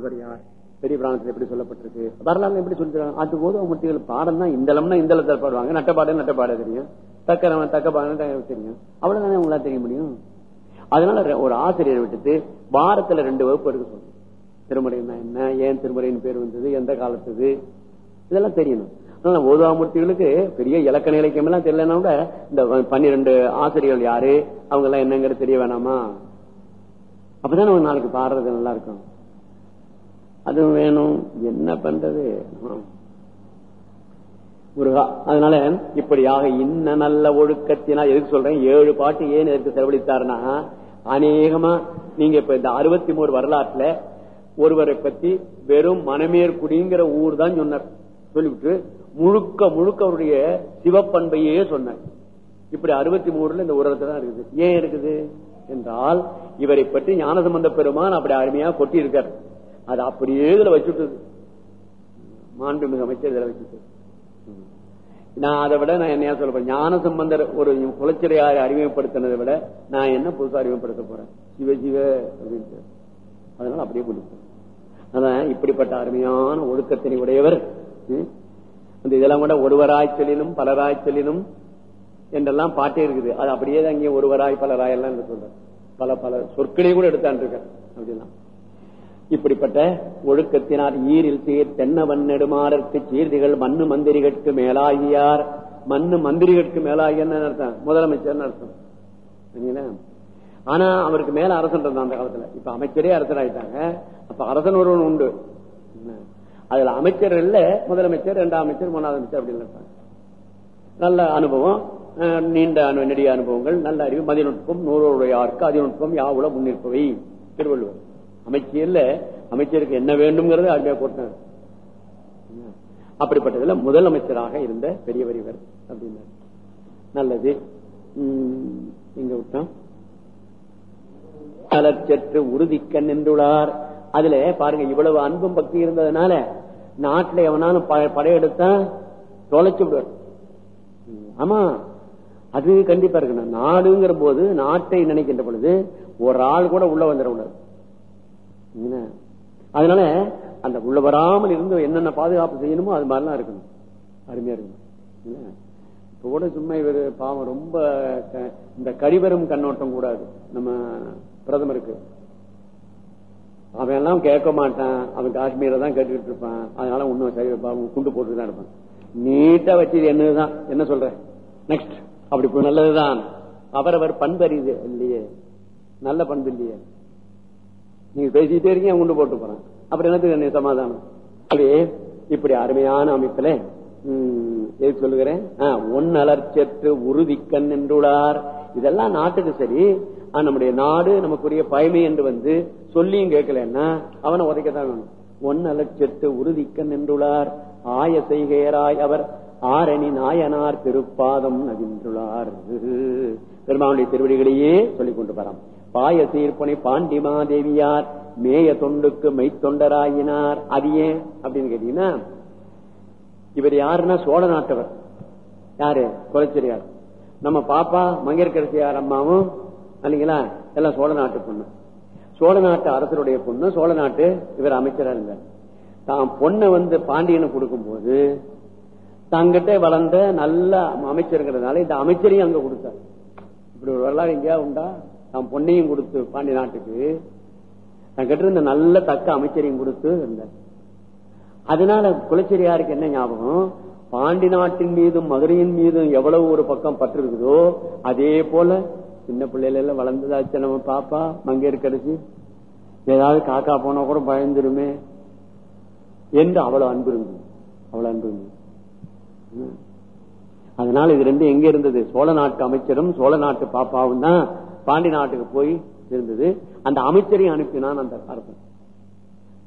நால்வர் யார் பெரிய பிராணத்தில் எப்படி சொல்லப்பட்டிருக்கு? வரலாறு எப்படி சொல்லிருக்காங்க அது போது முட்டிகள் பாடம் தான் இந்த லம்னா இந்த லத்தில் பாடுவாங்க. நட்டப்பாடு நட்டப்பாடு தெரியும். தக்க தக்க பாடம் தெரியும். அவ்வளவுதானே உங்களால தெரிய முடியும்? அதனால ஒரு ஆசிரியரை விட்டுட்டு வாரத்துல ரெண்டு வகுப்பு எடுக்க சொல்லணும் திருமுறைன்னா என்ன? ஏன் திருமுறையின் பேர் வந்தது? எந்த காலத்துது? இதெல்லாம் தெரியணும். அதனால ஓதுவாமூர்த்திகளுக்கு பெரிய இலக்கண இலக்கியம் எல்லாம் தெரியலன்னா கூட இந்த பன்னிரெண்டு ஆசிரியர்கள் யாரு? அவங்க எல்லாம் என்னங்கிறது தெரிய வேணாமா? அப்பதான் ஒரு நாளைக்கு பாடுறது நல்லா இருக்கும். அது வேணும். என்ன பண்றது? முருகா அதனால இப்படியாக இன்ன நல்ல ஒழுக்கத்தினா எதுக்கு சொல்றேன்? ஏழு பாட்டு ஏன் எதுக்கு செலவழித்தாருன்னா அநேகமா நீங்க இப்ப இந்த அறுபத்தி மூணு வரலாற்றுல ஒருவரை பத்தி வெறும் மணமேற்குடிங்கிற ஊர் தான் சொன்னார். சொல்லிவிட்டு முழுக்க முழுக்க அவருடைய சிவப்பண்பையே சொன்னார். இப்படி அறுபத்தி மூணுல இந்த உரத்துல தான் இருக்குது. ஏன் இருக்குது? என்றால் இவரை பற்றி ஞானசம்பந்த பெருமான் அப்படி அருமையா கொட்டி இருக்கார் அது அப்படியே இதுல வச்சுட்டது. மாண்புமிகு அமைச்சர் இதுல வச்சுட்டு. நான் அதை விட நான் என்ன சொல்ல போறேன். ஞான சம்பந்தர் ஒரு குலச்சிறையாரை அறிமுகப்படுத்தினதை விட நான் என்ன புதுசா அறிமுகப்படுத்த போறேன்? சிவ சிவ அப்படின்ட்டு. அதனால அப்படியே கொடுப்பேன் அதான் இப்படிப்பட்ட அருமையான ஒழுக்கத்தினை உடையவர் அந்த இதெல்லாம் கூட ஒருவராய்ச்சலினும் பலராய்ச்சலினும் என்றெல்லாம் பாட்டே இருக்குது. அது அப்படியே தான் இங்கே ஒருவராய் பலராய் எல்லாம் சொல்ற பல பல சொற்களையும் கூட எடுத்தான் இருக்கேன் அப்படின்னா இப்படிப்பட்ட ஒழுக்கத்தினார் ஈரில் சீர் தென்னவன் நெடுமாறற்கு சீர்திகள் மண்ணு மந்திரிகட்கு மேலாகியார். மண்ணு மந்திரிகட்கு மேலாகியன்னு அர்த்தம்? முதலமைச்சர் அர்த்தம்? சரிங்களா? ஆனா அவருக்கு மேல அரசன் இருந்தான் அந்த காலத்துல. இப்ப அமைச்சரே அரசர் ஆயிட்டாங்க அப்ப அரசன் ஒருவன் உண்டு. அதுல அமைச்சர் இல்ல முதலமைச்சர் இரண்டாம் அமைச்சர் மூணாவது அமைச்சர் அப்படின்னு இருப்பாங்க நல்ல அனுபவம். நீண்ட அனு- நெடிய அனுபவங்கள். நல்ல அறிவு. மதிநுட்பம் நூறுடையாருக்கு அதிநுட்பம் யாவுல முன்னிற்பவை. திருவள்ளுவர். அமைச்சர்ல அமைச்சருக்கு என்ன வேண்டும்ங்கிறது அருமையா கொடுத்தார் அப்படிப்பட்டதுல முதலமைச்சராக இருந்த பெரியவர் இவர் அப்படின்னார். நல்லது. உம், விட்டோம்? தளர்ச்சற்று உறுதிக்க நின்றுள்ளார். அதுல பாருங்க இவ்வளவு அன்பும் பக்தி இருந்ததுனால நாட்டுல எவனாலும் ப- படையெடுத்தா தொலைச்சு விடுவார். ஆமா அது கண்டிப்பா இருக்கணும். நாடுங்கிற போது நாட்டை நினைக்கின்ற பொழுது ஒரு ஆள் கூட உள்ள வந்துடக்கூடாது உள்ளது அதனால அந்த உள்ள வராமல் இருந்து என்னென்ன பாதுகாப்பு செய்யணுமோ அது மாதிரிலாம் இருக்கணும். அருமையா இருக்கணும். இப்ப கூட சும்மா இவர் பாவம் ரொம்ப க- இந்த கழிவரும் கண்ணோட்டம் கூடாது நம்ம பிரதமருக்கு. அவன் எல்லாம் கேட்க மாட்டான். அவன் காஷ்மீரை தான் கேட்டுக்கிட்டு இருப்பான். அதனால ஒன்னும் சரி பாவம் குண்டு போட்டு தான் இருப்பான். நீட்டா வச்சது என்னதுதான்? என்ன சொல்ற? நெக்ஸ்ட் அப்படி நல்லதுதான். அவரவர் பண்பறிது இல்லையே. நல்ல பண்பு இல்லையே. நீங்க பேசிட்டே இருக்கீங்க குண்டு போட்டு போறான். அப்புறம் என்னத்துக்கு சமாதானம்? அப்படியே இப்படி அருமையான அமைப்புல உம், எது சொல்லுகிறேன்? ஒன்னலர்ச்சற்று உறுதிக்கண் என்றுள்ளார். இதெல்லாம் நாட்டுக்கு சரி நம்முடைய நாடு நமக்குரிய பயமை என்று வந்து சொல்லியும் கேட்கலன்னா அவனை உதைக்கத்தான் வேணும். ஒன்னலர்ச்சற்று உறுதிக்கண் என்றுள்ளார். ஆய செய்கையராய் அவர் ஆரணி நாயனார் திருப்பாதம் நகின்றுள்ளார் பெருமானுடைய திருவடிகளையே சொல்லிக் கொண்டு வரான். பாய சீர்ப்பனை பாண்டிமாதேவியார் மேய தொண்டுக்கு மெய்த்தொண்டராயினார். அது ஏன்? அப்படின்னு கேட்டீங்கன்னா இவர் யாருன்னா சோழ நாட்டவர் யாரு? குலச்சிரியார் நம்ம பாப்பா மங்கையர்கரசியார் அம்மாவும் இல்லைங்களா எல்லாம் சோழ நாட்டு பொண்ணு. சோழ நாட்டு அரசருடைய பொண்ணு சோழ நாட்டு இவர் அமைச்சரா இருந்தார். தான் பொண்ணை வந்து பாண்டியனுக்கு கொடுக்கும்போது தங்கிட்ட வளர்ந்த நல்ல அமைச்சருங்கிறதுனால இந்த அமைச்சரையும் அங்க கொடுத்தார். இப்படி ஒரு வரலாறு எங்கேயா உண்டா? தான் பொண்ணையும் கொடுத்து பாண்டி நாட்டுக்கு தங்கிட்ட இருந்த நல்ல தக்க அமைச்சரையும் கொடுத்து இருந்தார். அதனால குலச்செரியாருக்கு என்ன ஞாபகம்? பாண்டி நாட்டின் மீதும் மதுரையின் மீதும் எவ்வளவு ஒரு பக்கம் பற்று இருக்குதோ அதே போல சின்ன பிள்ளையில எல்லாம் வளர்ந்ததாச்சு நம்ம பாப்பா மங்கையர்கரசி ஏதாவது காக்கா போனா கூட பயந்துருமே. என்று அவ்வளவு அன்பு இருந்தது. அவ்வளவு அன்பு இருந்தது. அதனால இது ரெண்டும் எங்க இருந்தது? சோழ நாட்டு அமைச்சரும் சோழ நாட்டு பாப்பாவும் தான் பாண்டி நாட்டுக்கு போய் இருந்தது. அந்த அமைச்சரையும் அனுப்பினான் அந்த அரசன்.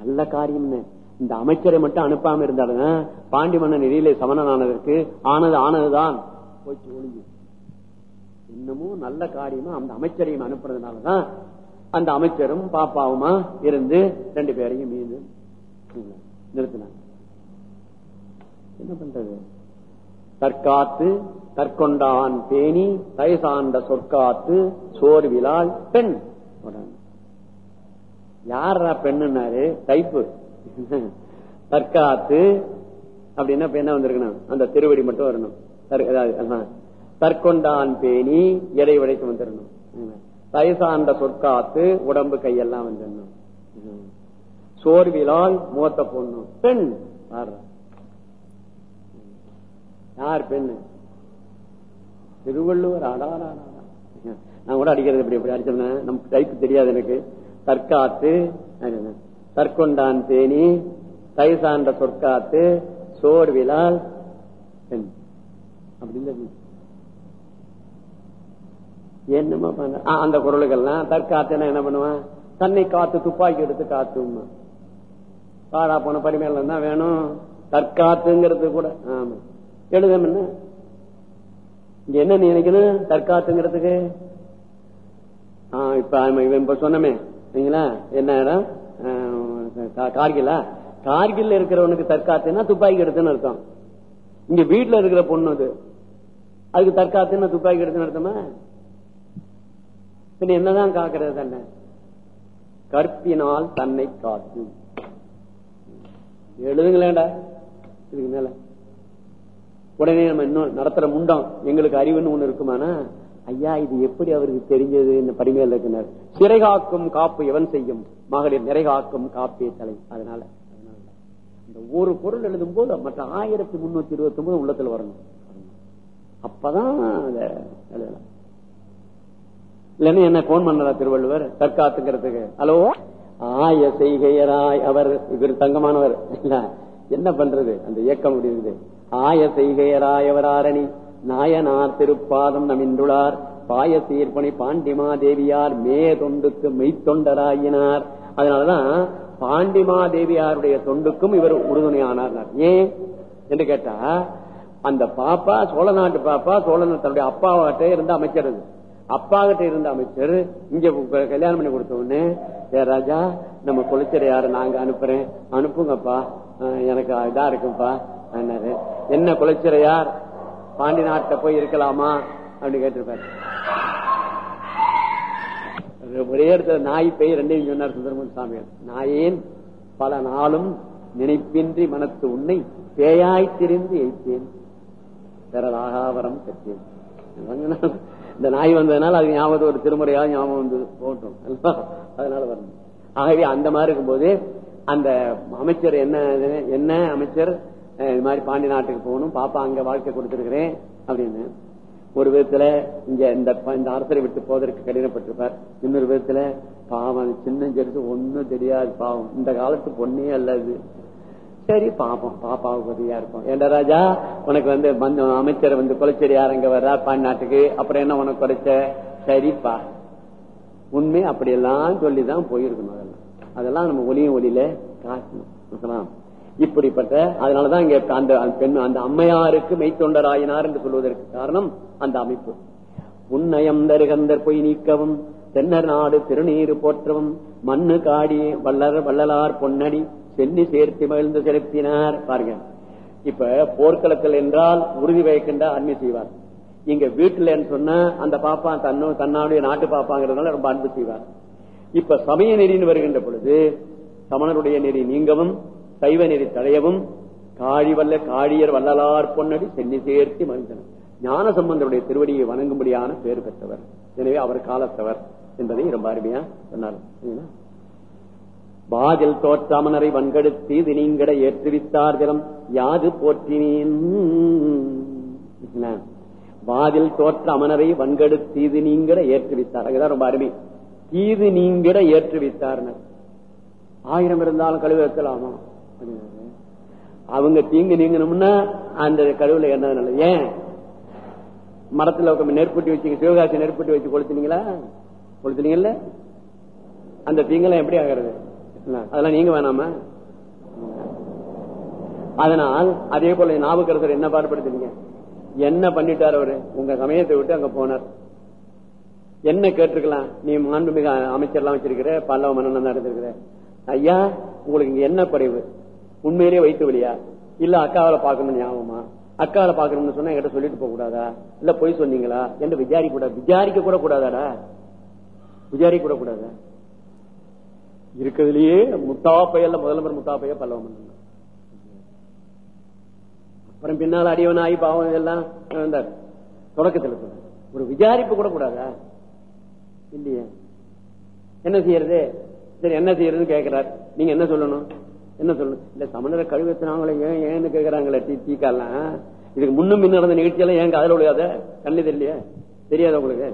நல்ல காரியம் இந்த அமைச்சரை மட்டும் அனுப்பாம இருந்தாலும் பாண்டி மன்னன் நிதியிலே சமணனானதற்கு ஆனது ஆனதுதான். போச்சு ஒளிஞ்சு. இன்னமும் நல்ல காரியமா அந்த அமைச்சரையும் அனுப்புறதுனாலதான் அந்த அமைச்சரும் பாப்பாவுமா இருந்து ரெண்டு பேரையும் மீது நிறுத்தினாங்க என்ன பண்றது? தற்காத்து தற்கொண்டான் பேணி தயசாண்ட சொற்காத்து சோர்விலால் பெண். யாரா பெண்ணுன்னாரு? டைப்பு தற்காத்து அப்படின்னா என்ன வந்திருக்கணும்? அந்த திருவடி மட்டும் வரணும். அதாவது, தற்கொண்டான் பேணி எடை உடைக்கு வந்துடணும் தயசாண்ட சொற்காத்து உடம்பு கையெல்லாம் வந்துடணும் சோர்விலால் மூத்த பொண்ணு பெண். ஆடுறான் யார் பெண்ணு? திருவள்ளுவர் அடாடா நான் கூட அடிக்கிறது இப்படி இப்படி அடிச்சிருந்தேன் நமக்கு தைப்பு தெரியாது எனக்கு. தற்காத்து தற்கொண்டான் தேனி தை சார்ந்த சொற்காத்து சோர்விலால் பெண். அப்படின்னு என்னமா பண்ண? அந்த குரலுக்கெல்லாம் தற்காத்துனா என்ன பண்ணுவான் தன்னை காத்து துப்பாக்கி எடுத்து காத்து பாடா போன பரிமையில தான் வேணும். தற்காத்துங்கிறது கூட ஆமா. எழுதம் என்ன? இங்க என்ன நினைக்கணும்? தற்காத்துங்கிறதுக்கு? இப்ப சொன்னமே சரிங்களா? என்ன இடம்? கார்கிலா கார்கில்ல? இருக்கிறவனுக்கு தற்காத்துன்னா துப்பாக்கி எடுத்துன்னு அர்த்தம். இங்க வீட்டுல இருக்கிற பொண்ணு அது. அதுக்கு தற்காத்துன்னா துப்பாக்கி எடுத்துன்னு அர்த்தமா? பின்ன என்னதான் காக்கிறது தன்னை? கற்பினால் தன்னை காத்து எழுதுங்களேண்டா இதுக்கு மேல. உடனே நம்ம இன்னும் நடத்துற முண்டம் எங்களுக்கு அறிவுன்னு ஒண்ணு இருக்குமானா? ஐயா இது எப்படி அவருக்கு தெரிஞ்சது? இந்த படிமையில் இருக்கிறார் சிறை காக்கும் காப்பு எவன் செய்யும்? மகளிர் நிறை காக்கும் காப்பே தலை. அதனால இந்த ஒரு பொருள் எழுதும் போது மற்ற ஆயிரத்தி முன்னூத்தி இருபத்தி ஒன்பது உள்ளத்துல வரணும். அப்பதான் அத எழுதலாம். இல்லைன்னா என்ன போன் பண்ணதா திருவள்ளுவர்? தற்காத்துங்கிறதுக்கு ஹலோ? ஆய செய்கையராய் அவர். இவர் தங்கமானவர். என்ன பண்றது? அந்த இயக்கம் முடியுது ஆய செய்கையராயவராரணி நாயனார் திருப்பாதம் நமின்றுளார் பாய சீர்பணி பாண்டிமா தேவியார் மே தொண்டுக்கு மெய்த்தொண்டராயினார். அதனாலதான் பாண்டிமா தேவியாருடைய தொண்டுக்கும் இவர் உறுதுணையானார். ஏன்? என்று கேட்டா அந்த பாப்பா சோழ நாட்டு பாப்பா சோழ தன்னுடைய அப்பாவாட்ட இருந்த அமைச்சர் அது. அப்பா கிட்ட இருந்த அமைச்சர் இங்க கல்யாணம் பண்ணி கொடுத்த உடனே ஏ ராஜா நம்ம குளிச்சரை யாரு நாங்க அனுப்புறேன். அனுப்புங்கப்பா. எனக்கு இதா இருக்குப்பா என்ன குலைச்சிறையார்? பாண்டி நாட்டை போய் இருக்கலாமா? அப்படின்னு கேட்டிருப்பாரு. ஒரே இடத்துல நாய் பெய் ரெண்டையும் சொன்னார் சுந்தரமன் சாமியார். நாயேன் பல நாளும் நினைப்பின்றி மனத்து உன்னை பேயாய் திரிந்து எய்த்தேன். பெறலாகாவரம் பெற்றேன். இந்த நாய் வந்ததுனால அது ஞாபகம் ஒரு திருமுறையா ஞாபகம் வந்து போட்டோம் அதனால வரணும். ஆகவே அந்த மாதிரி இருக்கும்போது அந்த அமைச்சர் என்ன என்ன அமைச்சர்? இது மாதிரி பாண்டி நாட்டுக்கு போகணும் பாப்பா அங்க வாழ்க்கை கொடுத்திருக்கிறேன் அப்படின்னு. ஒரு விதத்துல இங்க இந்த இந்த அரசரை விட்டு போவதற்கு கடினப்பட்டிருப்பார். இன்னொரு விதத்துல பாவம் சின்ன செருத்து ஒண்ணும் தெரியாது பாவம். இந்த காலத்து பொண்ணே அல்லது சரி பாப்போம். பாப்பாவுக்கு உதவியா இருக்கும். ஏண்டா ராஜா உனக்கு வந்து அமைச்சர் வந்து குலச்செடியார் அங்க வர்றா பாண்டி நாட்டுக்கு. அப்புறம் என்ன உனக்கு குறைச்ச? சரிப்பா. உண்மை அப்படியெல்லாம் சொல்லிதான் போயிருக்கணும் அதெல்லாம். அதெல்லாம் நம்ம ஒளியும் ஒளியில காட்டணும். இப்படிப்பட்ட அதனாலதான் இங்க அந்த பெண் அந்த அம்மையாருக்கு மெய்த்தொண்டராயினார் என்று சொல்வதற்கு காரணம் அந்த அமைப்பு. உன்னயம் தருகந்தர் பொய் நீக்கவும் தென்னர் நாடு திருநீர் போற்றவும் மண்ணு காடி வள்ளர் வள்ளலார் பொன்னடி சென்னி சேர்த்து மகிழ்ந்து செலுத்தினார். பாருங்க. இப்ப போர்க்களத்தில் என்றால் உறுதி வைக்கின்ற அண்மை செய்வார். இங்க வீட்டுல சொன்ன அந்த பாப்பா தன்னு தன்னுடைய நாட்டு பாப்பாங்கிறதுனால ரொம்ப அன்பு செய்வார். இப்ப சமய நெறின்னு வருகின்ற பொழுது சமணருடைய நெறி நீங்கவும் சைவ நெறி தழையவும் காழி வல்ல காழியர் வல்லலார் பொன்னடி சென்னி சேர்த்தி மகிழ்ந்தனர். ஞான சம்பந்தருடைய திருவடியை வணங்கும்படியான பேர் பெற்றவர். எனவே அவர் காலத்தவர் என்பதை ரொம்ப அருமையா சொன்னார். பாதில் தோற்றாமனரை வன்கெடுத்து இது நீங்கட ஏற்றுவித்தார் தினம் யாது போற்றினேன்? என்ன? வாதில் தோற்ற அமனரை வன்கெடுத்து இது நீங்கிட ஏற்றுவித்தார். அதுதான் ரொம்ப அருமை. தீது நீங்கிட ஏற்றுவித்தார் ஆயிரம் இருந்தாலும் கழுவி வைக்கலாமா? அவங்க தீங்கு நீங்கணும்னா அந்த கழுவுல என்ன நல்லது? ஏன்? மரத்துல உட்காந்து நெருப்பட்டி வச்சு சிவகாசி நெருப்பட்டி வச்சு கொளுத்துனீங்களா? கொளுத்துனீங்கல்ல? அந்த தீங்கெல்லாம் எப்படி ஆகிறது? அதெல்லாம் நீங்க வேணாமா? அதனால் அதே போல ஞாபகரசர் என்ன பாடுபடுத்துறீங்க என்ன பண்ணிட்டார் அவரு? உங்க சமயத்தை விட்டு அங்க போனார். என்ன கேட்டிருக்கலாம்? நீ மாண்புமிகு அமைச்சர்லாம் வச்சிருக்கிற பல்லவ மன்னன் தான் இருந்திருக்கிற. ஐயா உங்களுக்கு இங்க என்ன குறைவு? உண்மையிலேயே வைத்து வழியா இல்ல அக்காவில பாக்கணும்னு ஞாபகமா? அக்காவில பாக்கணும்னு சொன்னா என்கிட்ட சொல்லிட்டு போக கூடாதா? இல்ல பொய் சொன்னீங்களா? என்று விசாரிக்க கூடாது. விசாரிக்க கூட கூடாதாடா? விசாரிக்க கூட கூடாதா? இருக்கிறதுலயே முத்தா பையல்ல முதல்வர் முத்தா பைய அப்புறம் பின்னால் அடியவன் ஆகி பாவம் எல்லாம் வந்தார். தொடக்கத்தில் ஒரு விசாரிப்பு கூட கூடாதா? இல்லையே. என்ன செய்யறது? சரி என்ன செய்யறதுன்னு கேட்கிறார். நீங்க என்ன சொல்லணும்? என்ன சொல்லணும் இல்ல சமணரை கழுவத்தினாங்களே ஏன் ஏன்னு கேக்குறாங்களே டீ டீக்காலாம் இதுக்கு முன்னும் பின் நடந்த நிகழ்ச்சியெல்லாம் ஏன் காதல விழுகாத? கண்ணு தெரியலையா? தெரியாத உங்களுக்கு?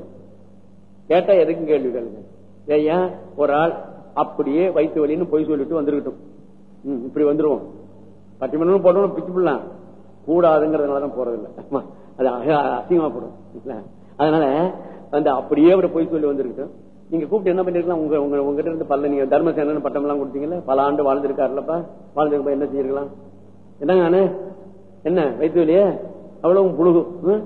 கேட்டா எதுக்கும் கேள்வி கேளுங்க? ஏன் ஒரு ஆள் அப்படியே வயிற்று வலின்னு பொய் சொல்லிட்டு வந்துருக்கட்டும். இப்படி வந்துருவோம். பத்து மணி போட்டோம் பிச்சு பிடலாம். கூடாதுங்கிறதுனாலதான் போறது ஆமா, அது அசிங்கமா போடும். அதனால வந்து அப்படியே ஒரு பொய் சொல்லி வந்திருக்கட்டும். நீங்க கூப்பிட்டு என்ன பண்ணிருக்கலாம்? உங்க உங்க உங்ககிட்ட இருந்து பல்ல நீங்க தர்மசேனன் பட்டம் எல்லாம் கொடுத்தீங்கல்ல? பல ஆண்டு வாழ்ந்திருக்காருலப்பா வாழ்ந்திருப்பா என்ன செய்யிருக்கலாம் என்னங்க என்ன வயிற்று வலியே? அவ்வளவு புழுகு ம்?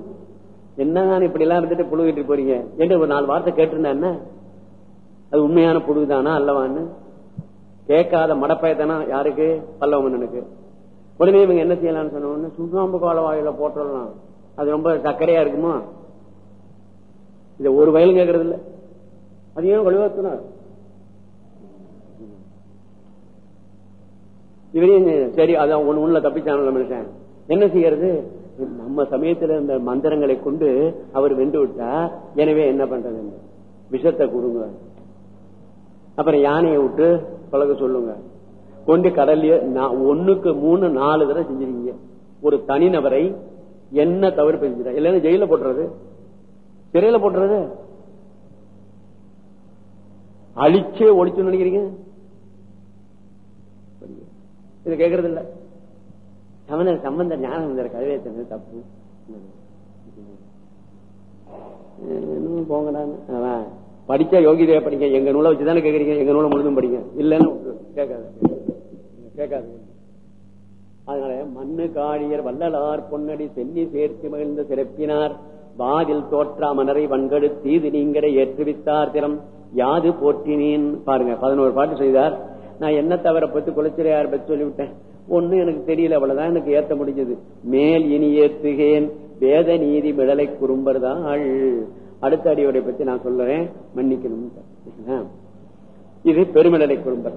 என்னங்க இப்படி எல்லாம் இருந்துட்டு புழுகிட்டு போறீங்க? என்று ஒரு நாலு வார்த்தை கேட்டிருந்தா என்ன? அது உண்மையான புழுகுதானா அல்லவான்னு? கேட்காத மடப்பயத்தனா யாருக்கு? பல்லவமன்னனுக்கு. உடனே இவங்க என்ன செய்யலாம்னு சொன்ன உடனே சுண்ணாம்பு கால வாயில போட்டுடலாம் அது ரொம்ப சர்க்கரையா இருக்குமா? இத ஒரு வயலும் கேட்கறது இல்ல அது ஏன் இவரையும் சரி அதான் ஒண்ணு உள்ள தப்பிச்சான மனுஷன். என்ன செய்யறது? நம்ம சமயத்துல இந்த மந்திரங்களை கொண்டு அவர் வென்று விட்டா எனவே என்ன பண்றது? விஷத்தை கொடுங்க. அப்புறம் யானையை விட்டு பழக சொல்லுங்க. கொண்டு கடல்ல ஒண்ணுக்கு மூணு நாலு தடவை செஞ்சிருக்கீங்க. ஒரு தனிநபரை என்ன தவறு செஞ்சுட்டா இல்லைன்னா ஜெயில போட்டுறது? சிறையில போட்டுறது? அழிச்சே ஒழிச்சு நினைக்கிறீங்க? இது கேக்குறது இல்ல சமண சம்பந்த ஞானம் கதவே தப்பு. என்னமோ போங்கடான்னு படிச்சா யோகிதையா படிங்க. எங்க நூலை வச்சுதானே கேக்குறீங்க? எங்க நூலை முழுதும் படிங்க. இல்லன்னு கேட்காது. கேட்காது. அதனால மண்ணு காழியர் வள்ளலார் பொன்னடி சென்னி சேர்த்து மகிழ்ந்த சிறப்பினார். வாதில் தோற்றா மன்னரை வன்கடு தீது நீங்கட ஏற்றுவித்தார் திறம். யாது போற்றினேன் பாருங்க பதினோரு பாட்டு செய்தார் நான் என்ன தவிர பத்தி குலைச்சிரையார் பத்தி சொல்லிவிட்டேன் ஒண்ணு எனக்கு தெரியல அவ்வளவுதான் எனக்கு ஏத்த முடிஞ்சது மேல் இனி ஏத்துகேன் வேத நீதி விடலை குறும்பர்தான் அடுத்த அடியோடைய பத்தி நான் சொல்லுறேன் மன்னிக்கணும் இது பெருமிடலை குறும்பர்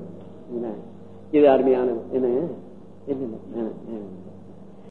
என்ன? இது அருமையானது என்ன என்ன? என்ன? என்ன?